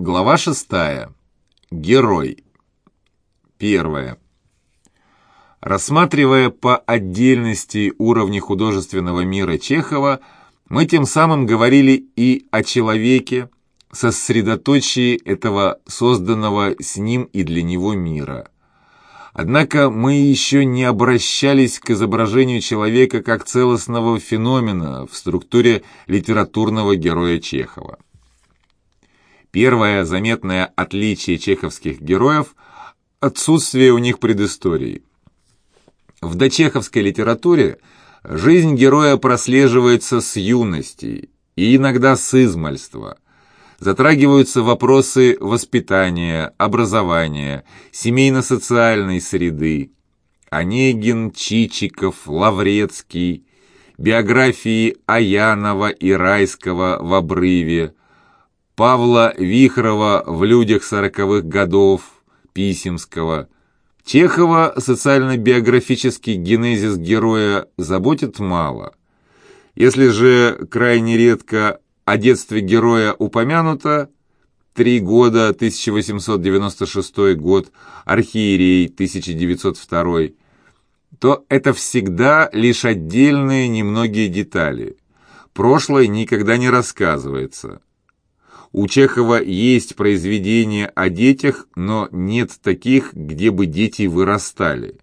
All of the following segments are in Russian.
Глава шестая. Герой. Первое. Рассматривая по отдельности уровни художественного мира Чехова, мы тем самым говорили и о человеке, сосредоточии этого созданного с ним и для него мира. Однако мы еще не обращались к изображению человека как целостного феномена в структуре литературного героя Чехова. Первое заметное отличие чеховских героев – отсутствие у них предыстории. В дочеховской литературе жизнь героя прослеживается с юности и иногда с измальства. Затрагиваются вопросы воспитания, образования, семейно-социальной среды. Онегин, Чичиков, Лаврецкий, биографии Аянова и Райского в «Обрыве», Павла Вихрова в «Людях сороковых годов», Писемского. Чехова социально-биографический генезис героя заботит мало. Если же крайне редко о детстве героя упомянуто, три года, 1896 год, архиерей, 1902, то это всегда лишь отдельные немногие детали. Прошлое никогда не рассказывается. У Чехова есть произведения о детях, но нет таких, где бы дети вырастали.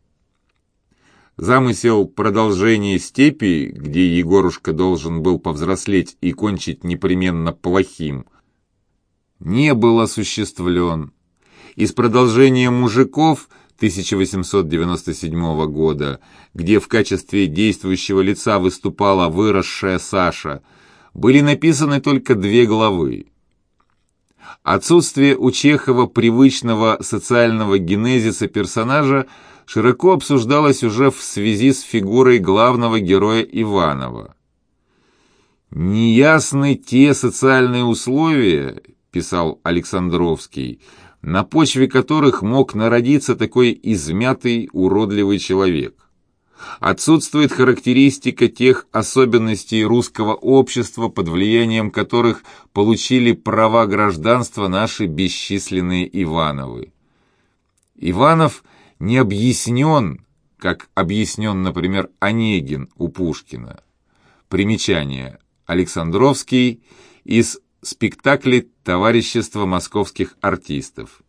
Замысел продолжения степи, где Егорушка должен был повзрослеть и кончить непременно плохим, не был осуществлен. Из продолжения мужиков 1897 года, где в качестве действующего лица выступала выросшая Саша, были написаны только две главы. Отсутствие у Чехова привычного социального генезиса персонажа широко обсуждалось уже в связи с фигурой главного героя Иванова. «Неясны те социальные условия», – писал Александровский, – «на почве которых мог народиться такой измятый, уродливый человек. Отсутствует характеристика тех особенностей русского общества, под влиянием которых получили права гражданства наши бесчисленные Ивановы. Иванов не объяснен, как объяснен, например, Онегин у Пушкина. Примечание. Александровский из спектаклей Товарищества московских артистов.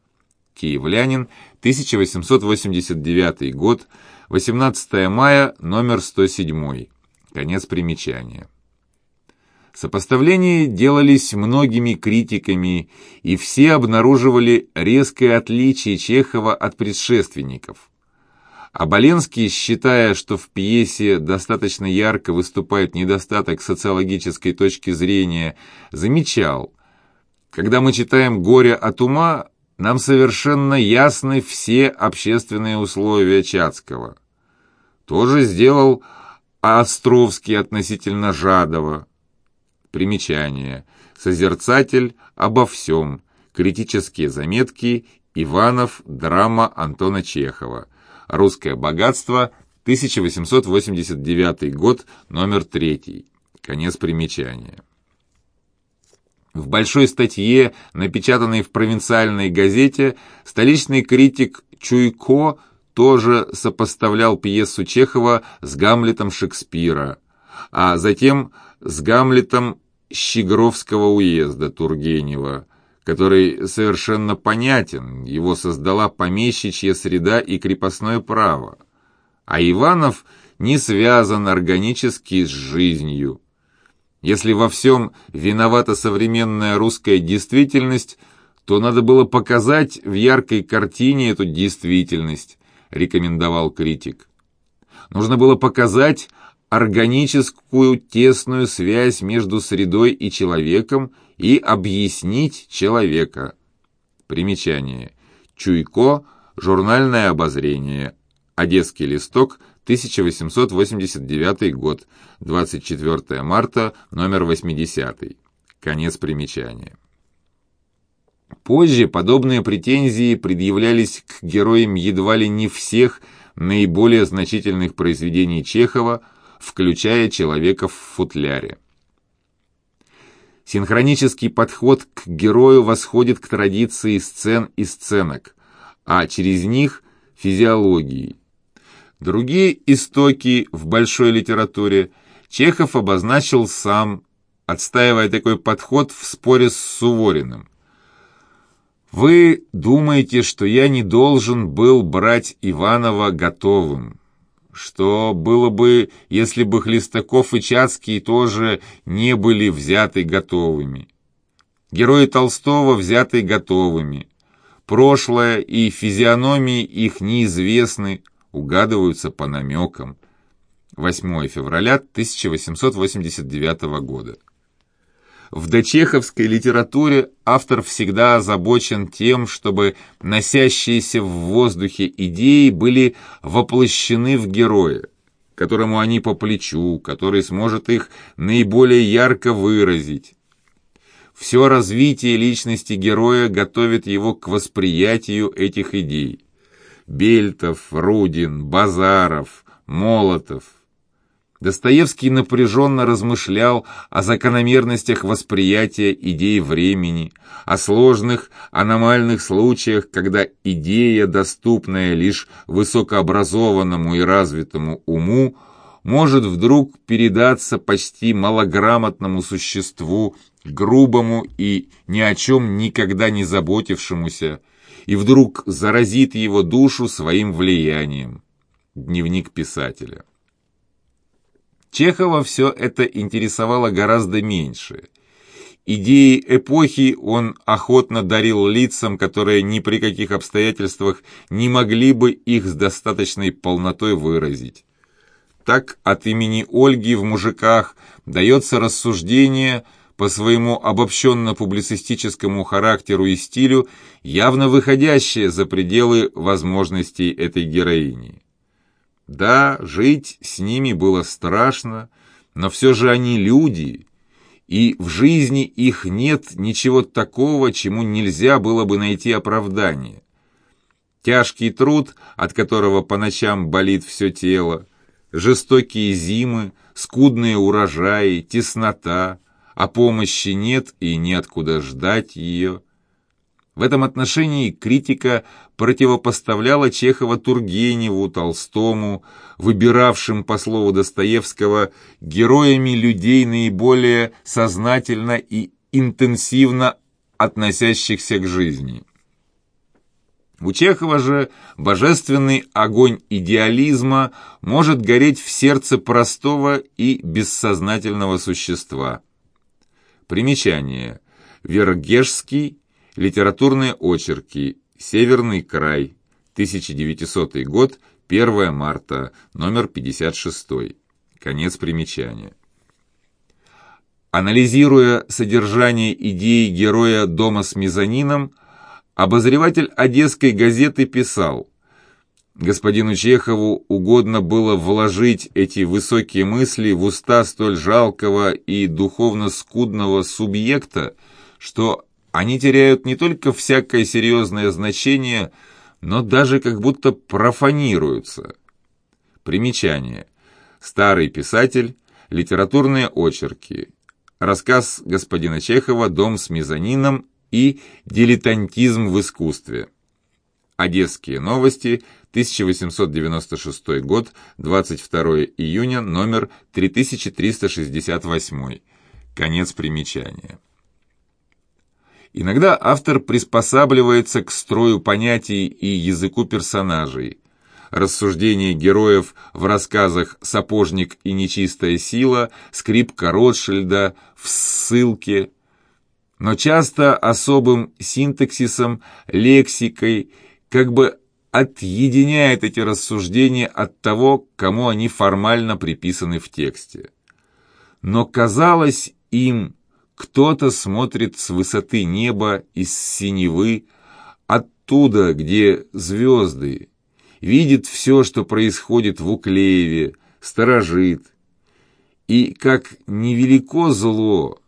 Киевлянин, 1889 год, 18 мая, номер 107. Конец примечания. Сопоставления делались многими критиками, и все обнаруживали резкое отличие Чехова от предшественников. Оболенский, считая, что в пьесе достаточно ярко выступает недостаток социологической точки зрения, замечал, когда мы читаем «Горе от ума», нам совершенно ясны все общественные условия Чацкого. Тоже сделал Островский относительно Жадова. Примечание. Созерцатель обо всем. Критические заметки. Иванов. Драма Антона Чехова. Русское богатство. 1889 год. Номер 3. Конец примечания. В большой статье, напечатанной в провинциальной газете, столичный критик Чуйко тоже сопоставлял пьесу Чехова с Гамлетом Шекспира, а затем с Гамлетом Щегровского уезда Тургенева, который совершенно понятен, его создала помещичья среда и крепостное право. А Иванов не связан органически с жизнью. Если во всем виновата современная русская действительность, то надо было показать в яркой картине эту действительность, рекомендовал критик. Нужно было показать органическую тесную связь между средой и человеком и объяснить человека. Примечание. Чуйко. Журнальное обозрение. Одесский листок. 1889 год. 24 марта. Номер 80. Конец примечания. Позже подобные претензии предъявлялись к героям едва ли не всех наиболее значительных произведений Чехова, включая «Человека в футляре». Синхронический подход к герою восходит к традиции сцен и сценок, а через них – физиологии. Другие истоки в большой литературе Чехов обозначил сам, отстаивая такой подход в споре с Сувориным. «Вы думаете, что я не должен был брать Иванова готовым?» что было бы, если бы Хлестаков и Чацкий тоже не были взяты готовыми. Герои Толстого взяты готовыми. Прошлое и физиономии их неизвестны, угадываются по намекам. 8 февраля 1889 года. В дочеховской литературе автор всегда озабочен тем, чтобы носящиеся в воздухе идеи были воплощены в героя, которому они по плечу, который сможет их наиболее ярко выразить. Все развитие личности героя готовит его к восприятию этих идей. Бельтов, Рудин, Базаров, Молотов, Достоевский напряженно размышлял о закономерностях восприятия идей времени, о сложных аномальных случаях, когда идея, доступная лишь высокообразованному и развитому уму, может вдруг передаться почти малограмотному существу, грубому и ни о чем никогда не заботившемуся, и вдруг заразит его душу своим влиянием. Дневник писателя. Чехова все это интересовало гораздо меньше. Идеи эпохи он охотно дарил лицам, которые ни при каких обстоятельствах не могли бы их с достаточной полнотой выразить. Так от имени Ольги в «Мужиках» дается рассуждение по своему обобщенно-публицистическому характеру и стилю, явно выходящее за пределы возможностей этой героини. Да, жить с ними было страшно, но все же они люди, и в жизни их нет ничего такого, чему нельзя было бы найти оправдание. Тяжкий труд, от которого по ночам болит все тело, жестокие зимы, скудные урожаи, теснота, а помощи нет и неоткуда ждать ее. В этом отношении критика противопоставляла Чехова Тургеневу, Толстому, выбиравшим, по слову Достоевского, героями людей наиболее сознательно и интенсивно относящихся к жизни. У Чехова же божественный огонь идеализма может гореть в сердце простого и бессознательного существа. Примечание. Вергежский Литературные очерки. Северный край. 1900 год. 1 марта. Номер 56. Конец примечания. Анализируя содержание идеи героя «Дома с мезонином», обозреватель Одесской газеты писал Господину Чехову угодно было вложить эти высокие мысли в уста столь жалкого и духовно скудного субъекта, что они теряют не только всякое серьезное значение, но даже как будто профанируются. Примечание. Старый писатель, литературные очерки, рассказ господина Чехова «Дом с мезонином» и «Дилетантизм в искусстве». Одесские новости, 1896 год, 22 июня, номер 3368. Конец примечания. Иногда автор приспосабливается к строю понятий и языку персонажей. Рассуждения героев в рассказах «Сапожник и нечистая сила», «Скрипка Ротшильда», «В ссылке», но часто особым синтаксисом, лексикой, как бы отъединяет эти рассуждения от того, кому они формально приписаны в тексте. Но казалось им, кто-то смотрит с высоты неба, из синевы, оттуда, где звезды, видит все, что происходит в Уклееве, сторожит. И как невелико зло,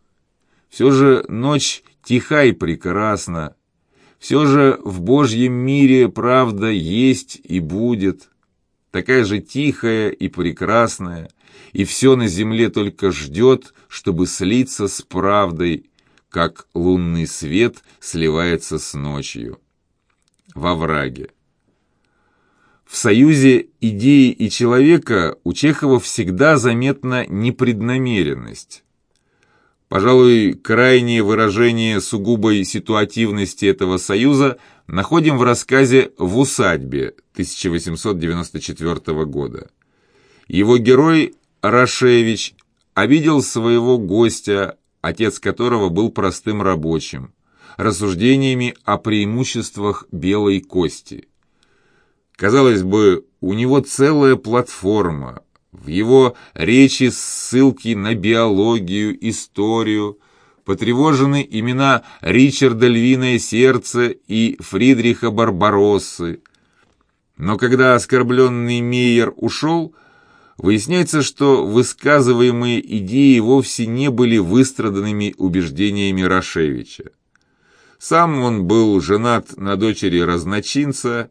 все же ночь тиха и прекрасна, все же в Божьем мире правда есть и будет, такая же тихая и прекрасная, и все на земле только ждет, чтобы слиться с правдой, как лунный свет сливается с ночью. Во враге. В союзе идеи и человека у Чехова всегда заметна непреднамеренность. Пожалуй, крайнее выражение сугубой ситуативности этого союза находим в рассказе «В усадьбе» 1894 года. Его герой Рашевич обидел своего гостя, отец которого был простым рабочим, рассуждениями о преимуществах белой кости. Казалось бы, у него целая платформа, в его речи ссылки на биологию, историю, потревожены имена Ричарда Львиное Сердце и Фридриха Барбароссы. Но когда оскорбленный Мейер ушел, выясняется, что высказываемые идеи вовсе не были выстраданными убеждениями Рашевича. Сам он был женат на дочери разночинца,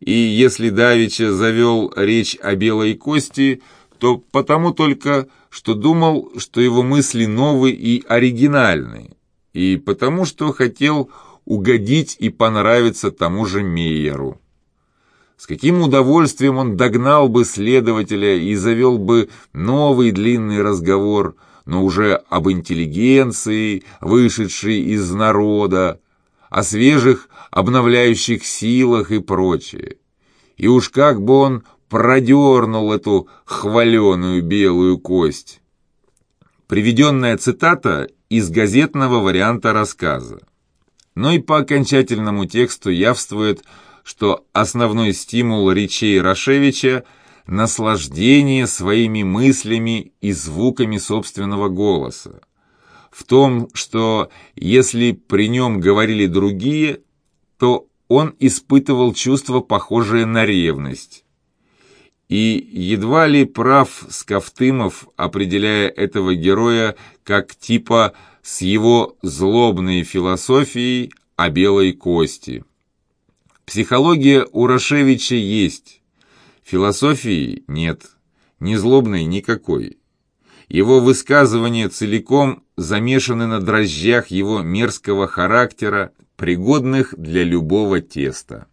и если Давича завел речь о белой кости, то потому только, что думал, что его мысли новые и оригинальные, и потому что хотел угодить и понравиться тому же Мейеру. С каким удовольствием он догнал бы следователя и завел бы новый длинный разговор, но уже об интеллигенции, вышедшей из народа, о свежих обновляющих силах и прочее. И уж как бы он продернул эту хваленую белую кость. Приведенная цитата из газетного варианта рассказа. Но и по окончательному тексту явствует, что основной стимул речей Рашевича – наслаждение своими мыслями и звуками собственного голоса. В том, что если при нем говорили другие, то он испытывал чувство, похожее на ревность. И едва ли прав Скафтымов, определяя этого героя как типа с его злобной философией о белой кости. Психология у Рашевича есть, философии нет, ни злобной никакой. Его высказывания целиком замешаны на дрожжах его мерзкого характера, пригодных для любого теста.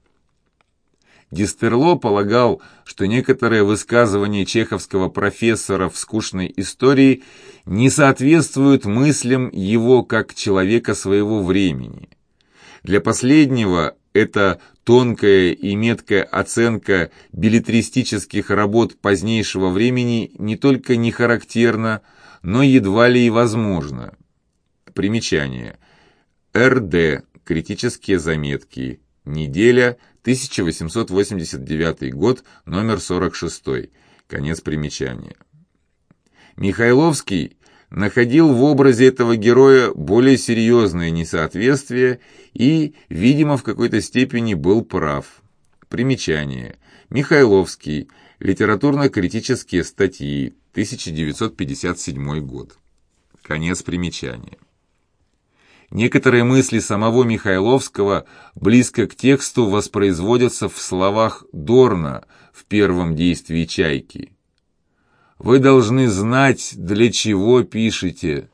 Дистерло полагал, что некоторые высказывания чеховского профессора в скучной истории не соответствуют мыслям его как человека своего времени. Для последнего это тонкая и меткая оценка билетристических работ позднейшего времени не только не характерна, но едва ли и возможна. Примечание. РД. Критические заметки. Неделя. 1889 год. Номер 46. Конец примечания. Михайловский находил в образе этого героя более серьезное несоответствие и, видимо, в какой-то степени был прав. Примечание. Михайловский. Литературно-критические статьи. 1957 год. Конец примечания. Некоторые мысли самого Михайловского близко к тексту воспроизводятся в словах Дорна в первом действии «Чайки». Вы должны знать, для чего пишете.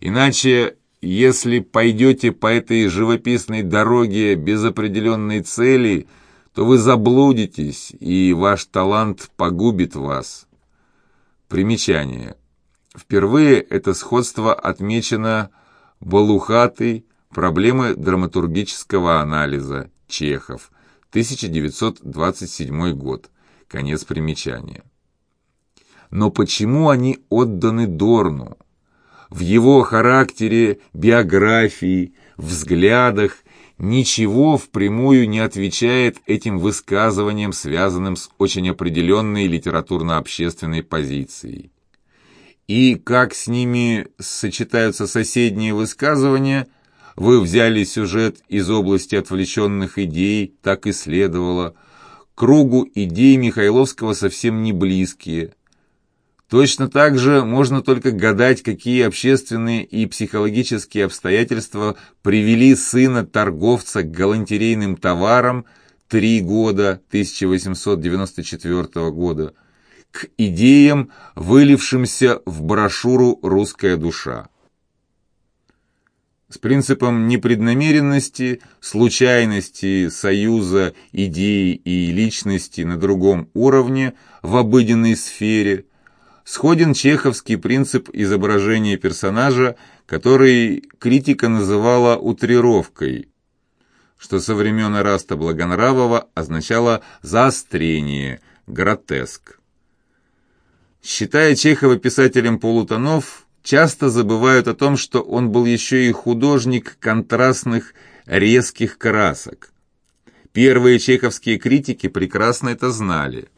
Иначе, если пойдете по этой живописной дороге без определенной цели, то вы заблудитесь, и ваш талант погубит вас. Примечание. Впервые это сходство отмечено Балухатый. Проблемы драматургического анализа. Чехов. 1927 год. Конец примечания. Но почему они отданы Дорну? В его характере, биографии, взглядах ничего впрямую не отвечает этим высказываниям, связанным с очень определенной литературно-общественной позицией. И как с ними сочетаются соседние высказывания, вы взяли сюжет из области отвлеченных идей, так и следовало. Кругу идей Михайловского совсем не близкие. Точно так же можно только гадать, какие общественные и психологические обстоятельства привели сына торговца к галантерейным товарам три года 1894 года к идеям, вылившимся в брошюру «Русская душа». с принципом непреднамеренности, случайности, союза идеи и личности на другом уровне в обыденной сфере, сходен чеховский принцип изображения персонажа, который критика называла утрировкой, что со времен Эраста Благонравова означало заострение, гротеск. Считая Чехова писателем полутонов, часто забывают о том, что он был еще и художник контрастных резких красок. Первые чеховские критики прекрасно это знали.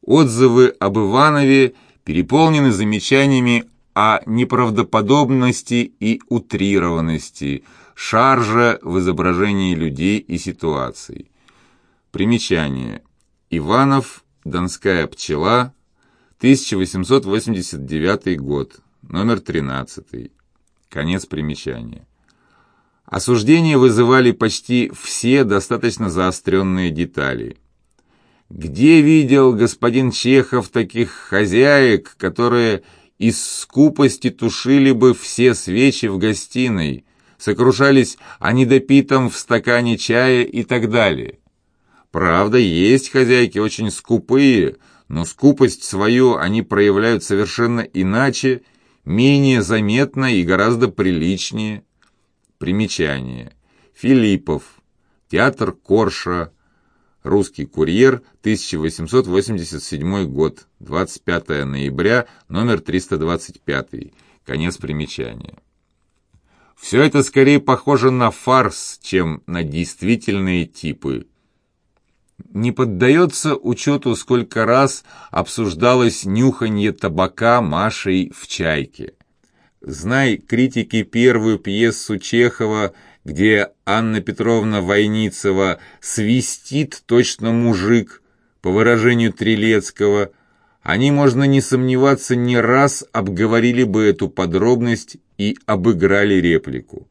Отзывы об Иванове переполнены замечаниями о неправдоподобности и утрированности, шаржа в изображении людей и ситуаций. Примечание. Иванов, Донская пчела, 1889 год номер 13. Конец примечания. Осуждение вызывали почти все достаточно заостренные детали. Где видел господин Чехов таких хозяек, которые из скупости тушили бы все свечи в гостиной, сокрушались о недопитом в стакане чая и так далее? Правда, есть хозяйки очень скупые, но скупость свою они проявляют совершенно иначе менее заметно и гораздо приличнее. Примечание. Филиппов. Театр Корша. Русский курьер, 1887 год, 25 ноября, номер 325. Конец примечания. Все это скорее похоже на фарс, чем на действительные типы не поддается учету, сколько раз обсуждалось нюханье табака Машей в «Чайке». Знай критики первую пьесу Чехова, где Анна Петровна Войницева свистит точно мужик, по выражению Трилецкого, они, можно не сомневаться, не раз обговорили бы эту подробность и обыграли реплику.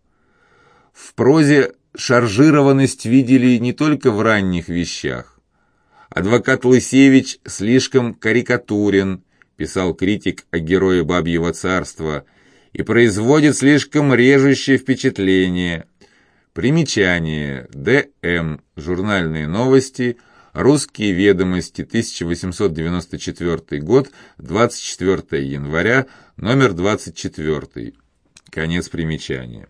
В прозе шаржированность видели не только в ранних вещах. Адвокат Лысевич слишком карикатурен, писал критик о герое Бабьего царства, и производит слишком режущее впечатление. Примечание. Д.М. Журнальные новости. Русские ведомости. 1894 год. 24 января. Номер 24. Конец примечания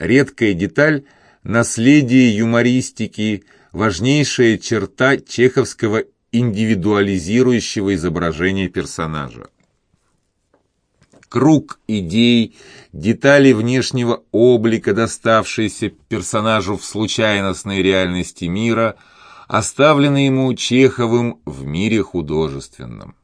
редкая деталь наследие юмористики, важнейшая черта чеховского индивидуализирующего изображения персонажа. Круг идей, детали внешнего облика, доставшиеся персонажу в случайностной реальности мира, оставлены ему Чеховым в мире художественном.